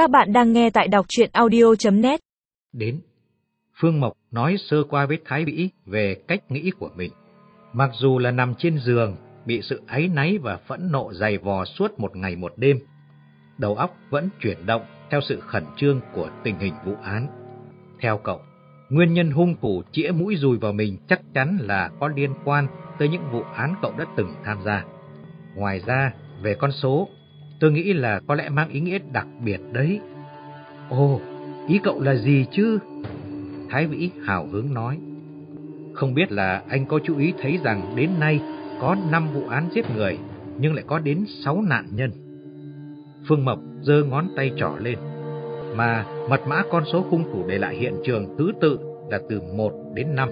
Các bạn đang nghe tại đọc chuyện audio.net Đến, Phương Mộc nói sơ qua với Thái Vĩ về cách nghĩ của mình. Mặc dù là nằm trên giường, bị sự áy náy và phẫn nộ dày vò suốt một ngày một đêm, đầu óc vẫn chuyển động theo sự khẩn trương của tình hình vụ án. Theo cậu, nguyên nhân hung thủ chĩa mũi dùi vào mình chắc chắn là có liên quan tới những vụ án cậu đã từng tham gia. Ngoài ra, về con số, tôi nghĩ là có lẽ mang ý nghĩa đặc biệt đấy. Ồ, ý cậu là gì chứ? Thái Vĩ hào hứng nói. Không biết là anh có chú ý thấy rằng đến nay có 5 vụ án giết người, nhưng lại có đến 6 nạn nhân. Phương Mộc giơ ngón tay trỏ lên, mà mật mã con số hung thủ để lại hiện trường thứ tự là từ 1 đến 5.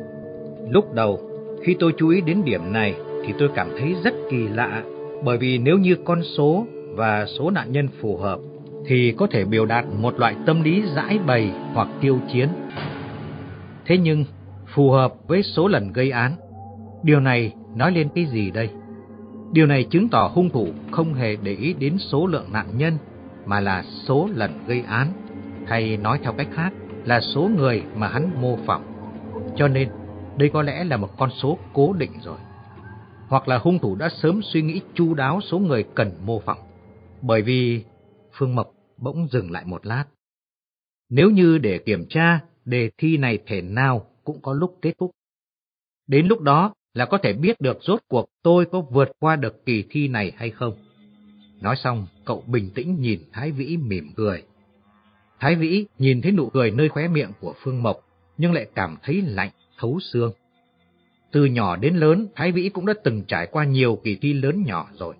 Lúc đầu, khi tôi chú ý đến điểm này thì tôi cảm thấy rất kỳ lạ, bởi vì nếu như con số và số nạn nhân phù hợp thì có thể biểu đạt một loại tâm lý giải bày hoặc tiêu chiến. Thế nhưng, phù hợp với số lần gây án, điều này nói lên cái gì đây? Điều này chứng tỏ hung thủ không hề để ý đến số lượng nạn nhân mà là số lần gây án, hay nói theo cách khác là số người mà hắn mô phỏng. Cho nên, đây có lẽ là một con số cố định rồi. Hoặc là hung thủ đã sớm suy nghĩ chu đáo số người cần mô phỏng. Bởi vì Phương Mộc bỗng dừng lại một lát. Nếu như để kiểm tra, đề thi này thể nào cũng có lúc kết thúc. Đến lúc đó là có thể biết được rốt cuộc tôi có vượt qua được kỳ thi này hay không. Nói xong, cậu bình tĩnh nhìn Thái Vĩ mỉm cười. Thái Vĩ nhìn thấy nụ cười nơi khóe miệng của Phương Mộc, nhưng lại cảm thấy lạnh, thấu xương. Từ nhỏ đến lớn, Thái Vĩ cũng đã từng trải qua nhiều kỳ thi lớn nhỏ rồi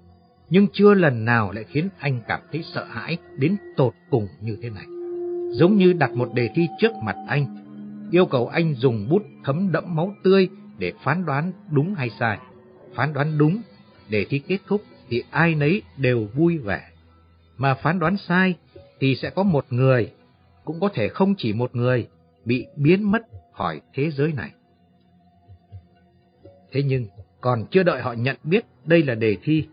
nhưng chưa lần nào lại khiến anh cảm thấy sợ hãi đến tột cùng như thế này. Giống như đặt một đề thi trước mặt anh, yêu cầu anh dùng bút thấm đẫm máu tươi để phán đoán đúng hay sai. Phán đoán đúng, đề thi kết thúc thì ai nấy đều vui vẻ. Mà phán đoán sai thì sẽ có một người, cũng có thể không chỉ một người, bị biến mất khỏi thế giới này. Thế nhưng, còn chưa đợi họ nhận biết đây là đề thi,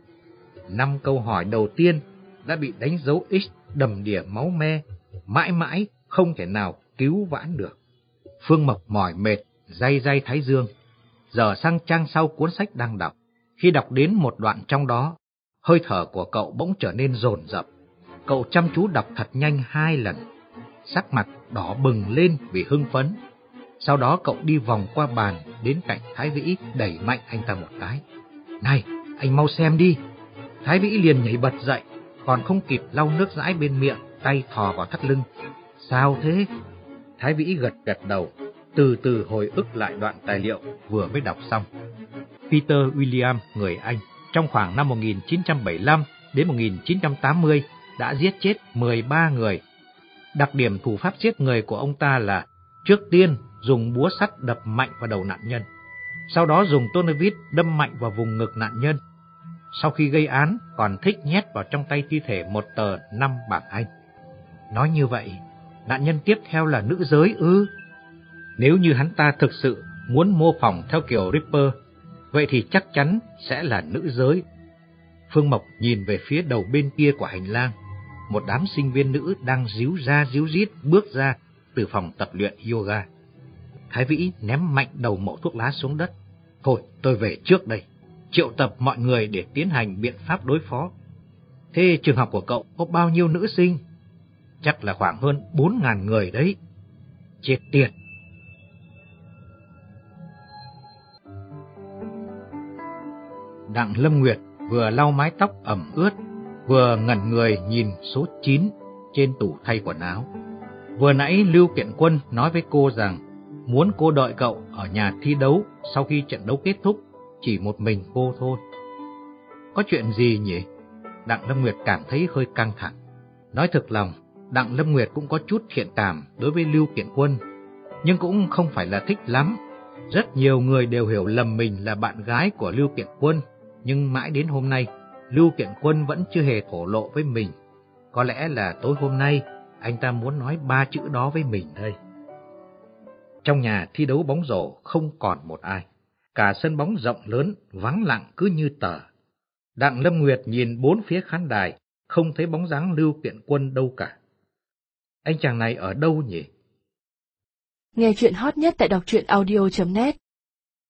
Năm câu hỏi đầu tiên đã bị đánh dấu X đầm đìa máu me, mãi mãi không thể nào cứu vãn được. Phương Mộc mỏi mệt, day day thái dương, giờ sang trang sau cuốn sách đang đọc. Khi đọc đến một đoạn trong đó, hơi thở của cậu bỗng trở nên rồn rập. Cậu chăm chú đọc thật nhanh hai lần, sắc mặt đỏ bừng lên vì hưng phấn. Sau đó cậu đi vòng qua bàn đến cạnh Thái Vĩ đẩy mạnh anh ta một cái. Này, anh mau xem đi, Thái Vĩ liền nhảy bật dậy, còn không kịp lau nước dãi bên miệng, tay thò vào thắt lưng. Sao thế? Thái Vĩ gật gật đầu, từ từ hồi ức lại đoạn tài liệu vừa mới đọc xong. Peter William, người Anh, trong khoảng năm 1975 đến 1980 đã giết chết 13 người. Đặc điểm thủ pháp giết người của ông ta là trước tiên dùng búa sắt đập mạnh vào đầu nạn nhân, sau đó dùng tonevit đâm mạnh vào vùng ngực nạn nhân, sau khi gây án còn thích nhét vào trong tay thi thể một tờ năm bảng Anh. Nói như vậy, nạn nhân tiếp theo là nữ giới ư? Nếu như hắn ta thực sự muốn mô phỏng theo kiểu Ripper, vậy thì chắc chắn sẽ là nữ giới. Phương Mộc nhìn về phía đầu bên kia của hành lang, một đám sinh viên nữ đang díu ra díu rít bước ra từ phòng tập luyện yoga. Thái Vĩ ném mạnh đầu mẫu thuốc lá xuống đất. Thôi, tôi về trước đây triệu tập mọi người để tiến hành biện pháp đối phó. Thế trường học của cậu có bao nhiêu nữ sinh? Chắc là khoảng hơn 4.000 người đấy. Chết tiệt! Đặng Lâm Nguyệt vừa lau mái tóc ẩm ướt, vừa ngẩn người nhìn số 9 trên tủ thay quần áo. Vừa nãy Lưu Kiện Quân nói với cô rằng muốn cô đợi cậu ở nhà thi đấu sau khi trận đấu kết thúc chỉ một mình cô thôi. Có chuyện gì nhỉ? Đặng Lâm Nguyệt cảm thấy hơi căng thẳng. Nói thực lòng, Đặng Lâm Nguyệt cũng có chút thiện cảm đối với Lưu Kiện Quân, nhưng cũng không phải là thích lắm. Rất nhiều người đều hiểu lầm mình là bạn gái của Lưu Kiện Quân, nhưng mãi đến hôm nay, Lưu Kiện Quân vẫn chưa hề thổ lộ với mình. Có lẽ là tối hôm nay, anh ta muốn nói ba chữ đó với mình đây. Trong nhà thi đấu bóng rổ không còn một ai. Cả sân bóng rộng lớn, vắng lặng cứ như tờ. Đặng Lâm Nguyệt nhìn bốn phía khán đài, không thấy bóng dáng lưu kiện quân đâu cả. Anh chàng này ở đâu nhỉ? Nghe chuyện hot nhất tại đọc truyện audio.net